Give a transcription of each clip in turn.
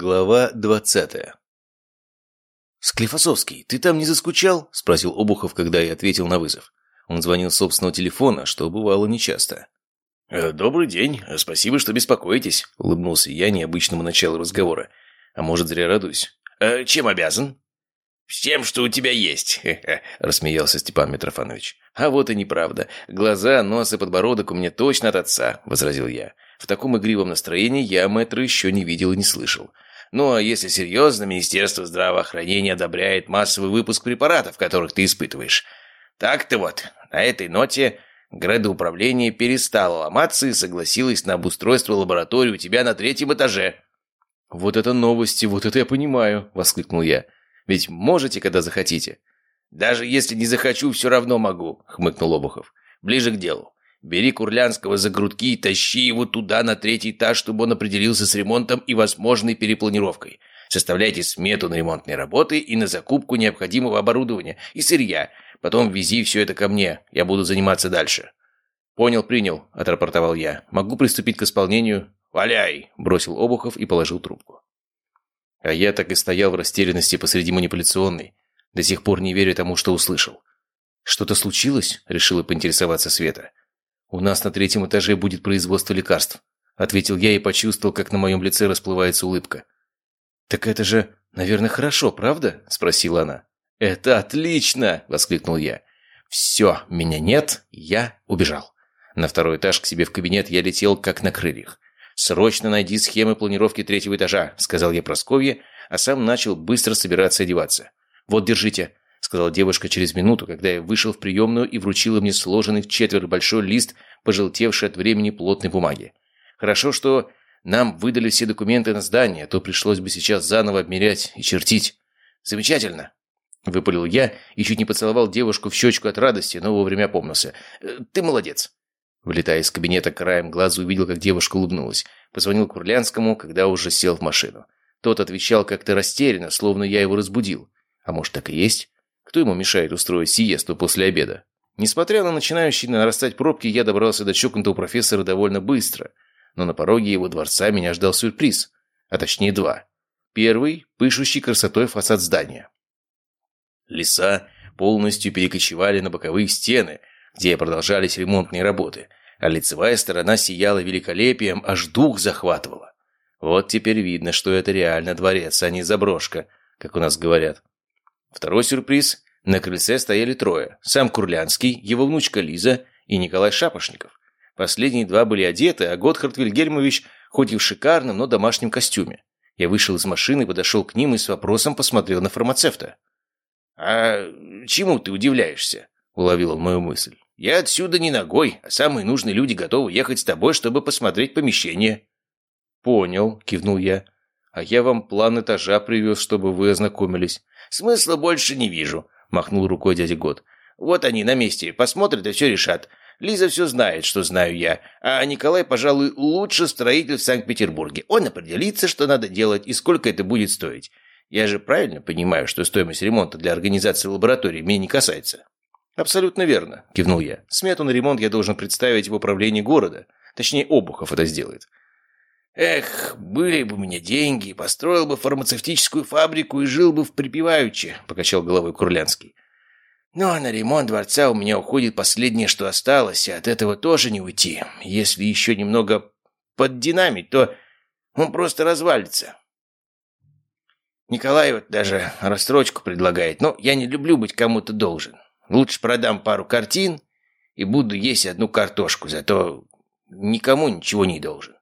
Глава двадцатая «Склифосовский, ты там не заскучал?» – спросил Обухов, когда я ответил на вызов. Он звонил с собственного телефона, что бывало нечасто. «Э, «Добрый день. Спасибо, что беспокоитесь», – улыбнулся я необычному началу разговора. А может, зря радуюсь. «Э, «Чем обязан?» «Всем, что у тебя есть», – рассмеялся Степан Митрофанович. «А вот и неправда. Глаза, нос и подбородок у меня точно от отца», – возразил я. В таком игривом настроении я мэтра еще не видел и не слышал. Ну, а если серьезно, Министерство здравоохранения одобряет массовый выпуск препаратов, которых ты испытываешь. Так-то вот, на этой ноте градоуправление перестало ломаться и согласилось на обустройство лаборатории у тебя на третьем этаже. «Вот это новости, вот это я понимаю!» – воскликнул я. «Ведь можете, когда захотите». «Даже если не захочу, все равно могу», – хмыкнул Обухов. «Ближе к делу. Бери Курлянского за грудки и тащи его туда, на третий этаж, чтобы он определился с ремонтом и возможной перепланировкой. Составляйте смету на ремонтные работы и на закупку необходимого оборудования и сырья. Потом вези все это ко мне, я буду заниматься дальше». «Понял, принял», – отрапортовал я. «Могу приступить к исполнению?» «Валяй!» – бросил Обухов и положил трубку. А я так и стоял в растерянности посреди манипуляционной. До сих пор не верю тому, что услышал. «Что-то случилось?» – решила поинтересоваться Света. «У нас на третьем этаже будет производство лекарств», — ответил я и почувствовал, как на моем лице расплывается улыбка. «Так это же, наверное, хорошо, правда?» — спросила она. «Это отлично!» — воскликнул я. «Все, меня нет, я убежал». На второй этаж к себе в кабинет я летел, как на крыльях. «Срочно найди схемы планировки третьего этажа», — сказал я Прасковье, а сам начал быстро собираться одеваться. «Вот, держите сказала девушка через минуту, когда я вышел в приемную и вручила мне сложенный в четверо большой лист, пожелтевший от времени плотной бумаги. Хорошо, что нам выдали все документы на здание, а то пришлось бы сейчас заново обмерять и чертить. Замечательно. Выпалил я и чуть не поцеловал девушку в щечку от радости, но вовремя помнился. «Э, «Ты молодец!» Вылетая из кабинета, краем глаза увидел, как девушка улыбнулась. Позвонил Курлянскому, когда уже сел в машину. Тот отвечал как-то растерянно, словно я его разбудил. А может, так и есть? Кто ему мешает устроить сиесту после обеда? Несмотря на начинающие нарастать пробки, я добрался до чокнутого профессора довольно быстро. Но на пороге его дворца меня ждал сюрприз. А точнее два. Первый – пышущий красотой фасад здания. Леса полностью перекочевали на боковые стены, где продолжались ремонтные работы, а лицевая сторона сияла великолепием, аж дух захватывала. Вот теперь видно, что это реально дворец, а не заброшка, как у нас говорят. Второй сюрприз. На крыльце стояли трое. Сам Курлянский, его внучка Лиза и Николай Шапошников. Последние два были одеты, а Готхард Вильгельмович хоть и в шикарном, но домашнем костюме. Я вышел из машины, подошел к ним и с вопросом посмотрел на фармацевта. «А чему ты удивляешься?» – уловил он мою мысль. «Я отсюда не ногой, а самые нужные люди готовы ехать с тобой, чтобы посмотреть помещение». «Понял», – кивнул я. «А я вам план этажа привез, чтобы вы ознакомились. «Смысла больше не вижу», – махнул рукой дядя Год. «Вот они на месте, посмотрят и все решат. Лиза все знает, что знаю я, а Николай, пожалуй, лучше строитель в Санкт-Петербурге. Он определится, что надо делать и сколько это будет стоить. Я же правильно понимаю, что стоимость ремонта для организации лаборатории меня не касается?» «Абсолютно верно», – кивнул я. «Смету на ремонт я должен представить в управлении города. Точнее, Обухов это сделает. «Эх, были бы у меня деньги, построил бы фармацевтическую фабрику и жил бы в припеваючи», — покачал головой Курлянский. «Но на ремонт дворца у меня уходит последнее, что осталось, и от этого тоже не уйти. Если еще немного поддинамить, то он просто развалится». Николай вот даже рассрочку предлагает, но я не люблю быть кому-то должен. Лучше продам пару картин и буду есть одну картошку, зато никому ничего не должен.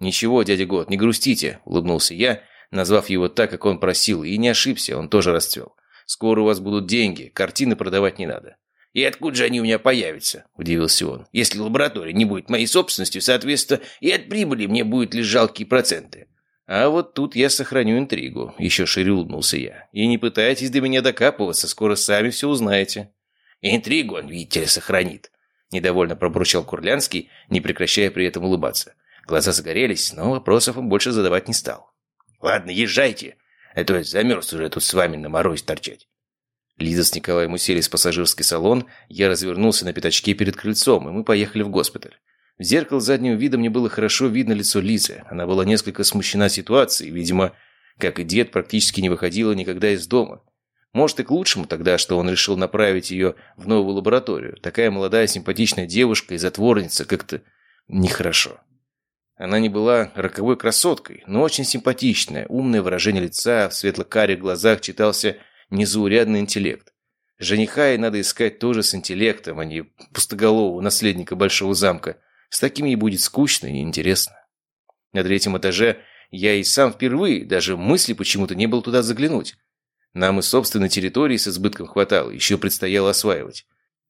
«Ничего, дядя Год, не грустите», – улыбнулся я, назвав его так, как он просил, и не ошибся, он тоже расцвел. «Скоро у вас будут деньги, картины продавать не надо». «И откуда же они у меня появятся?» – удивился он. «Если лаборатория не будет моей собственностью, соответственно, и от прибыли мне будут лишь жалкие проценты». «А вот тут я сохраню интригу», – еще шире улыбнулся я. «И не пытайтесь до меня докапываться, скоро сами все узнаете». «Интригу он, видите ли, сохранит», – недовольно пробурчал Курлянский, не прекращая при этом улыбаться. Глаза загорелись, но вопросов им больше задавать не стал. «Ладно, езжайте, а то я замерз уже тут с вами на морозе торчать». Лиза с Николаем уселись в пассажирский салон, я развернулся на пятачке перед крыльцом, и мы поехали в госпиталь. В зеркало заднего вида мне было хорошо видно лицо Лизы. Она была несколько смущена ситуацией, видимо, Как и дед, практически не выходила никогда из дома. Может, и к лучшему тогда, что он решил направить ее в новую лабораторию. Такая молодая симпатичная девушка и затворница как-то нехорошо. Она не была роковой красоткой, но очень симпатичная, умное выражение лица, в светло-карих глазах читался незаурядный интеллект. Жениха ей надо искать тоже с интеллектом, а не пустоголового наследника большого замка. С такими и будет скучно и неинтересно. На третьем этаже я и сам впервые, даже мысли почему-то не было туда заглянуть. Нам и собственной территории с избытком хватало, еще предстояло осваивать.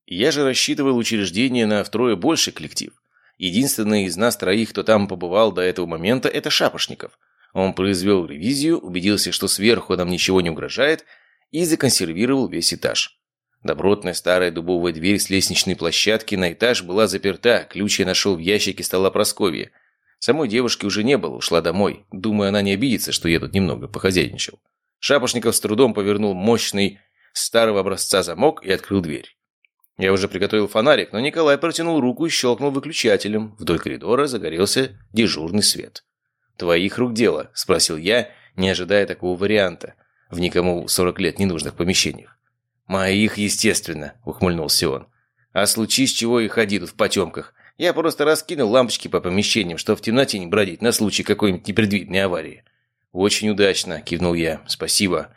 Я же рассчитывал учреждение на втрое больше коллектив. Единственный из нас троих, кто там побывал до этого момента, это Шапошников. Он произвел ревизию, убедился, что сверху нам ничего не угрожает, и законсервировал весь этаж. Добротная старая дубовая дверь с лестничной площадки на этаж была заперта, ключ я нашел в ящике стола Прасковья. Самой девушки уже не было, ушла домой. Думаю, она не обидится, что я тут немного похозяйничал. Шапошников с трудом повернул мощный старого образца замок и открыл дверь. Я уже приготовил фонарик, но Николай протянул руку и щелкнул выключателем. Вдоль коридора загорелся дежурный свет. «Твоих рук дело?» – спросил я, не ожидая такого варианта в никому 40 лет ненужных помещениях. «Моих, естественно», – ухмыльнулся он. «А случись чего и ходи тут в потемках. Я просто раскинул лампочки по помещениям, чтобы в темноте не бродить на случай какой-нибудь непредвиденной аварии». «Очень удачно», – кивнул я. «Спасибо».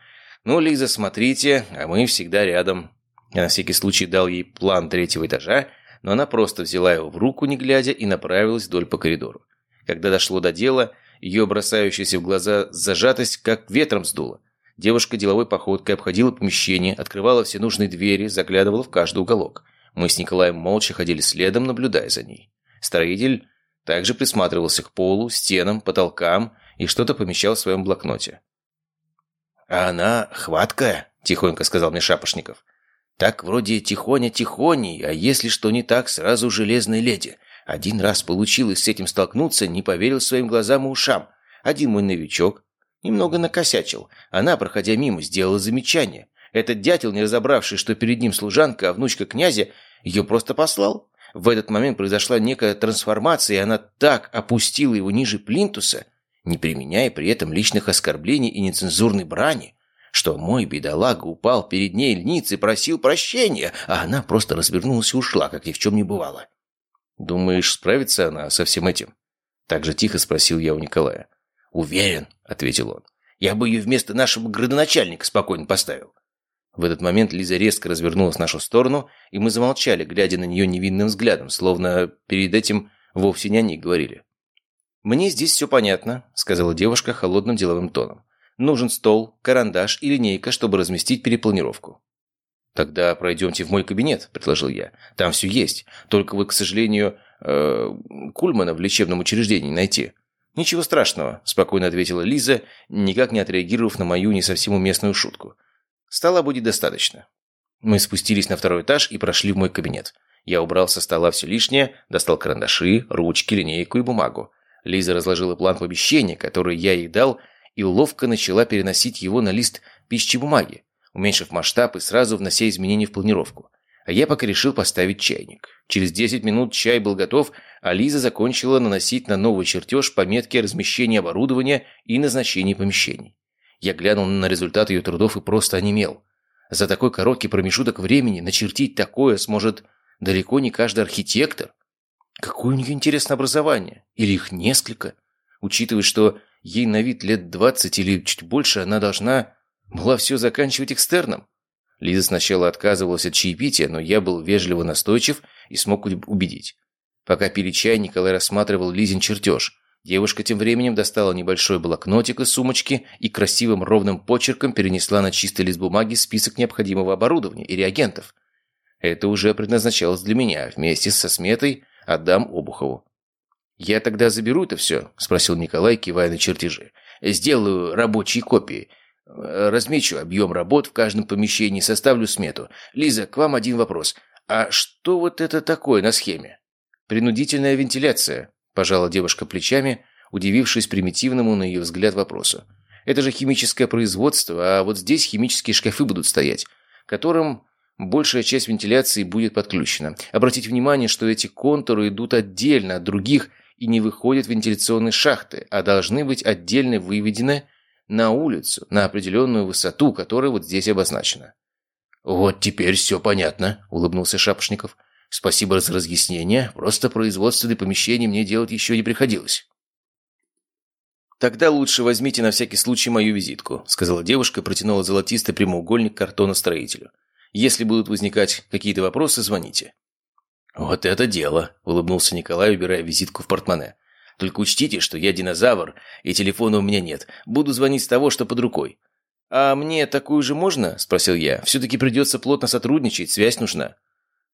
«Ну, Лиза, смотрите, а мы всегда рядом». Я на всякий случай дал ей план третьего этажа, но она просто взяла его в руку, не глядя, и направилась вдоль по коридору. Когда дошло до дела, ее бросающаяся в глаза зажатость как ветром сдуло. Девушка деловой походкой обходила помещение, открывала все нужные двери, заглядывала в каждый уголок. Мы с Николаем молча ходили следом, наблюдая за ней. Строитель также присматривался к полу, стенам, потолкам и что-то помещал в своем блокноте. «А она хваткая», – тихонько сказал мне Шапошников. «Так вроде тихоня-тихоней, а если что не так, сразу железной леди. Один раз получилось с этим столкнуться, не поверил своим глазам и ушам. Один мой новичок немного накосячил. Она, проходя мимо, сделала замечание. Этот дятел, не разобравший, что перед ним служанка, а внучка князя, ее просто послал. В этот момент произошла некая трансформация, и она так опустила его ниже плинтуса, не применяя при этом личных оскорблений и нецензурной брани, что мой бедолага упал перед ней льниц и просил прощения, а она просто развернулась и ушла, как ни в чем не бывало. «Думаешь, справится она со всем этим?» Так же тихо спросил я у Николая. «Уверен», — ответил он. «Я бы ее вместо нашего градоначальника спокойно поставил». В этот момент Лиза резко развернулась в нашу сторону, и мы замолчали, глядя на нее невинным взглядом, словно перед этим вовсе не они говорили. «Мне здесь все понятно», — сказала девушка холодным деловым тоном. «Нужен стол, карандаш и линейка, чтобы разместить перепланировку». «Тогда пройдемте в мой кабинет», — предложил я. «Там все есть. Только вот, к сожалению, э, Кульмана в лечебном учреждении найти». «Ничего страшного», — спокойно ответила Лиза, никак не отреагировав на мою не совсем уместную шутку. Стола будет достаточно. Мы спустились на второй этаж и прошли в мой кабинет. Я убрал со стола все лишнее, достал карандаши, ручки, линейку и бумагу. Лиза разложила план помещения, который я ей дал, и ловко начала переносить его на лист пищи бумаги, уменьшив масштаб и сразу внося изменения в планировку. А я пока решил поставить чайник. Через 10 минут чай был готов, а Лиза закончила наносить на новый чертеж пометки о размещении оборудования и назначении помещений. Я глянул на результат ее трудов и просто онемел. За такой короткий промежуток времени начертить такое сможет далеко не каждый архитектор. Какое у нее интересное образование? Или их несколько? Учитывая, что ей на вид лет двадцать или чуть больше, она должна была все заканчивать экстерном. Лиза сначала отказывалась от чаепития, но я был вежливо настойчив и смог убедить. Пока пили чай, Николай рассматривал Лизин чертеж. Девушка тем временем достала небольшой блокнотик из сумочки и красивым ровным почерком перенесла на чистый лист бумаги список необходимого оборудования и реагентов. Это уже предназначалось для меня. Вместе со сметой отдам Обухову. «Я тогда заберу это все?» – спросил Николай, кивая на чертежи. «Сделаю рабочие копии. Размечу объем работ в каждом помещении, составлю смету. Лиза, к вам один вопрос. А что вот это такое на схеме?» «Принудительная вентиляция», Пожала девушка плечами, удивившись примитивному, на ее взгляд, вопросу. «Это же химическое производство, а вот здесь химические шкафы будут стоять, которым большая часть вентиляции будет подключена. Обратите внимание, что эти контуры идут отдельно от других и не выходят в вентиляционные шахты, а должны быть отдельно выведены на улицу, на определенную высоту, которая вот здесь обозначена. «Вот теперь все понятно», — улыбнулся Шапошников. «Спасибо за разъяснение. Просто производственные помещения мне делать еще не приходилось». «Тогда лучше возьмите на всякий случай мою визитку», — сказала девушка и протянула золотистый прямоугольник картона строителю. «Если будут возникать какие-то вопросы, звоните». «Вот это дело!» — улыбнулся Николай, убирая визитку в портмоне. «Только учтите, что я динозавр, и телефона у меня нет. Буду звонить с того, что под рукой». «А мне такую же можно?» – спросил я. «Все-таки придется плотно сотрудничать, связь нужна».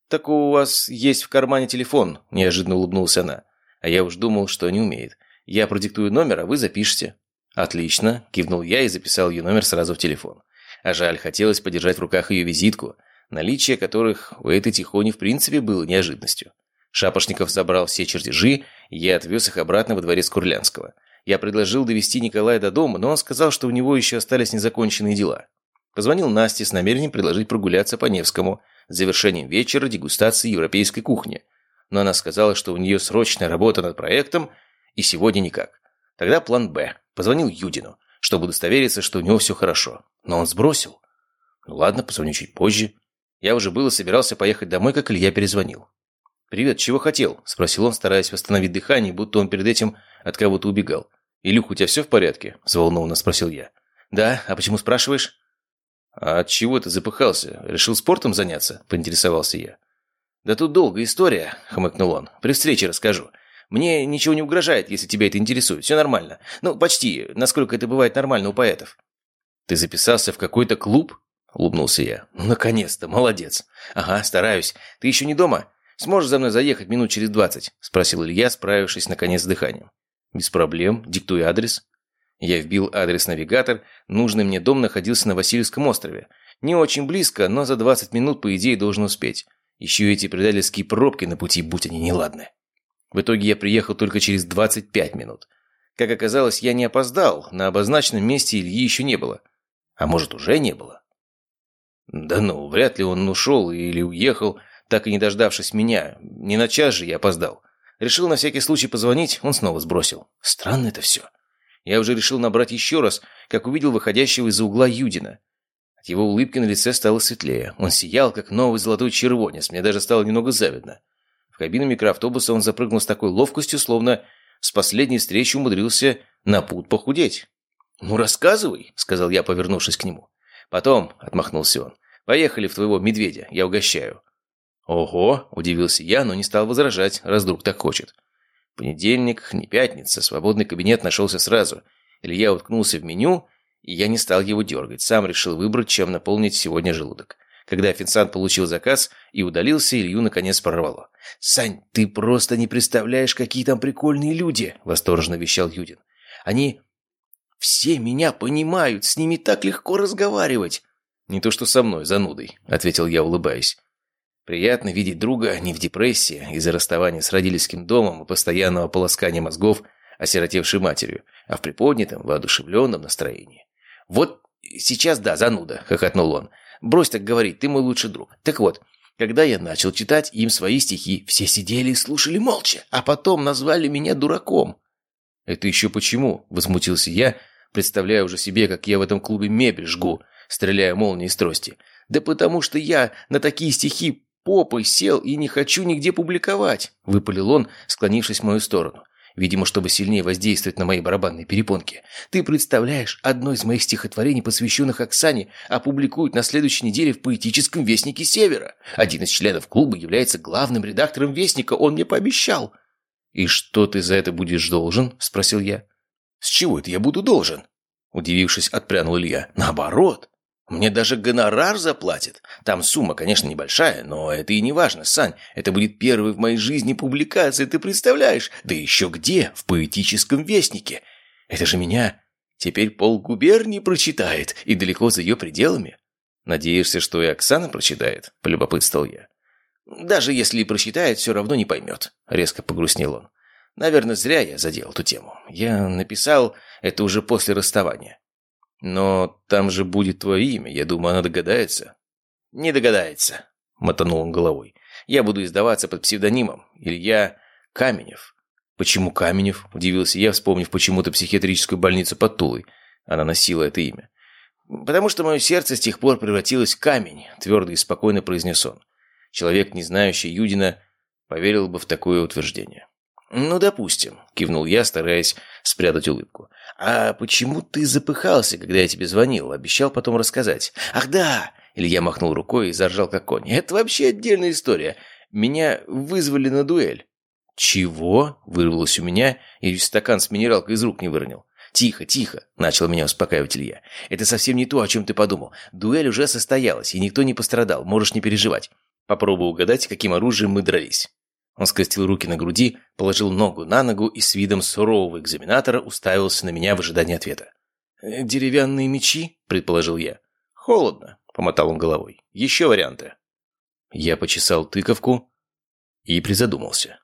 «Так у вас есть в кармане телефон», – неожиданно улыбнулась она. А я уж думал, что не умеет. «Я продиктую номер, а вы запишите». «Отлично», – кивнул я и записал ее номер сразу в телефон. А жаль, хотелось подержать в руках ее визитку, наличие которых у этой Тихони в принципе было неожиданностью. Шапошников забрал все чертежи, и я отвез их обратно во дворец Курлянского – я предложил довести Николая до дома, но он сказал, что у него еще остались незаконченные дела. Позвонил Насте с намерением предложить прогуляться по Невскому с завершением вечера дегустации европейской кухни. Но она сказала, что у нее срочная работа над проектом, и сегодня никак. Тогда план «Б». Позвонил Юдину, чтобы удостовериться, что у него все хорошо. Но он сбросил. Ну ладно, позвоню чуть позже. Я уже было собирался поехать домой, как Илья перезвонил. «Привет, чего хотел?» – спросил он, стараясь восстановить дыхание, будто он перед этим от кого-то убегал. «Илюх, у тебя все в порядке?» – взволнованно спросил я. «Да, а почему спрашиваешь?» «А от чего ты запыхался? Решил спортом заняться?» – поинтересовался я. «Да тут долгая история», – хмыкнул он. «При встрече расскажу. Мне ничего не угрожает, если тебя это интересует. Все нормально. Ну, почти, насколько это бывает нормально у поэтов». «Ты записался в какой-то клуб?» – улыбнулся я. «Ну, наконец-то, молодец». «Ага, стараюсь. Ты еще не дома? Сможешь за мной заехать минут через двадцать?» – спросил Илья, справившись наконец с дыханием. «Без проблем. Диктуй адрес». Я вбил адрес-навигатор. Нужный мне дом находился на Васильевском острове. Не очень близко, но за 20 минут, по идее, должен успеть. Еще эти предательские пробки на пути, будь они неладны. В итоге я приехал только через 25 минут. Как оказалось, я не опоздал. На обозначенном месте Ильи еще не было. А может, уже не было? Да ну, вряд ли он ушел или уехал, так и не дождавшись меня. Не на час же я опоздал. Решил на всякий случай позвонить, он снова сбросил. Странно это все. Я уже решил набрать еще раз, как увидел выходящего из-за угла Юдина. От его улыбки на лице стало светлее. Он сиял, как новый золотой червонец. Мне даже стало немного завидно. В кабину микроавтобуса он запрыгнул с такой ловкостью, словно с последней встречи умудрился на путь похудеть. «Ну, рассказывай», — сказал я, повернувшись к нему. «Потом», — отмахнулся он, — «поехали в твоего медведя, я угощаю». «Ого!» – удивился я, но не стал возражать, раз вдруг так хочет. Понедельник, не пятница, свободный кабинет нашелся сразу. Илья уткнулся в меню, и я не стал его дергать. Сам решил выбрать, чем наполнить сегодня желудок. Когда официант получил заказ и удалился, Илью наконец прорвало. «Сань, ты просто не представляешь, какие там прикольные люди!» – восторженно вещал Юдин. «Они все меня понимают, с ними так легко разговаривать!» «Не то что со мной, занудой», – ответил я, улыбаясь. Приятно видеть друга не в депрессии из-за расставания с родительским домом и постоянного полоскания мозгов осиротевшей матерью, а в приподнятом, воодушевленном настроении. «Вот сейчас да, зануда», — хохотнул он. «Брось так говорить, ты мой лучший друг. Так вот, когда я начал читать им свои стихи, все сидели и слушали молча, а потом назвали меня дураком». «Это еще почему?» – возмутился я, представляя уже себе, как я в этом клубе мебель жгу, стреляя молнией из трости. «Да потому что я на такие стихи попой сел и не хочу нигде публиковать», — выпалил он, склонившись в мою сторону. Видимо, чтобы сильнее воздействовать на мои барабанные перепонки. «Ты представляешь, одно из моих стихотворений, посвященных Оксане, опубликуют на следующей неделе в поэтическом Вестнике Севера. Один из членов клуба является главным редактором Вестника, он мне пообещал». «И что ты за это будешь должен?» – спросил я. «С чего это я буду должен?» Удивившись, отпрянул Илья. «Наоборот. Мне даже гонорар заплатят. Там сумма, конечно, небольшая, но это и не важно, Сань. Это будет первой в моей жизни публикация, ты представляешь? Да еще где? В поэтическом вестнике. Это же меня теперь полгубернии прочитает, и далеко за ее пределами. Надеешься, что и Оксана прочитает? Полюбопытствовал я. Даже если и прочитает, все равно не поймет. Резко погрустнел он. Наверное, зря я задел эту тему. Я написал это уже после расставания. «Но там же будет твое имя. Я думаю, она догадается». «Не догадается», — мотанул он головой. «Я буду издаваться под псевдонимом. Илья Каменев». «Почему Каменев?» – удивился я, вспомнив почему-то психиатрическую больницу под Тулой. она носила это имя. «Потому что мое сердце с тех пор превратилось в камень», — твердо и спокойно произнес он. Человек, не знающий Юдина, поверил бы в такое утверждение. «Ну, допустим», — кивнул я, стараясь спрятать улыбку. «А почему ты запыхался, когда я тебе звонил? Обещал потом рассказать». «Ах, да!» — Илья махнул рукой и заржал как конь. «Это вообще отдельная история. Меня вызвали на дуэль». «Чего?» — вырвалось у меня, и стакан с минералкой из рук не выронил. «Тихо, тихо!» — начал меня успокаивать Илья. «Это совсем не то, о чем ты подумал. Дуэль уже состоялась, и никто не пострадал, можешь не переживать. Попробуй угадать, каким оружием мы дрались». Он скрестил руки на груди, положил ногу на ногу и с видом сурового экзаменатора уставился на меня в ожидании ответа. «Э, «Деревянные мечи?» – предположил я. «Холодно», – помотал он головой. «Еще варианты». Я почесал тыковку и призадумался.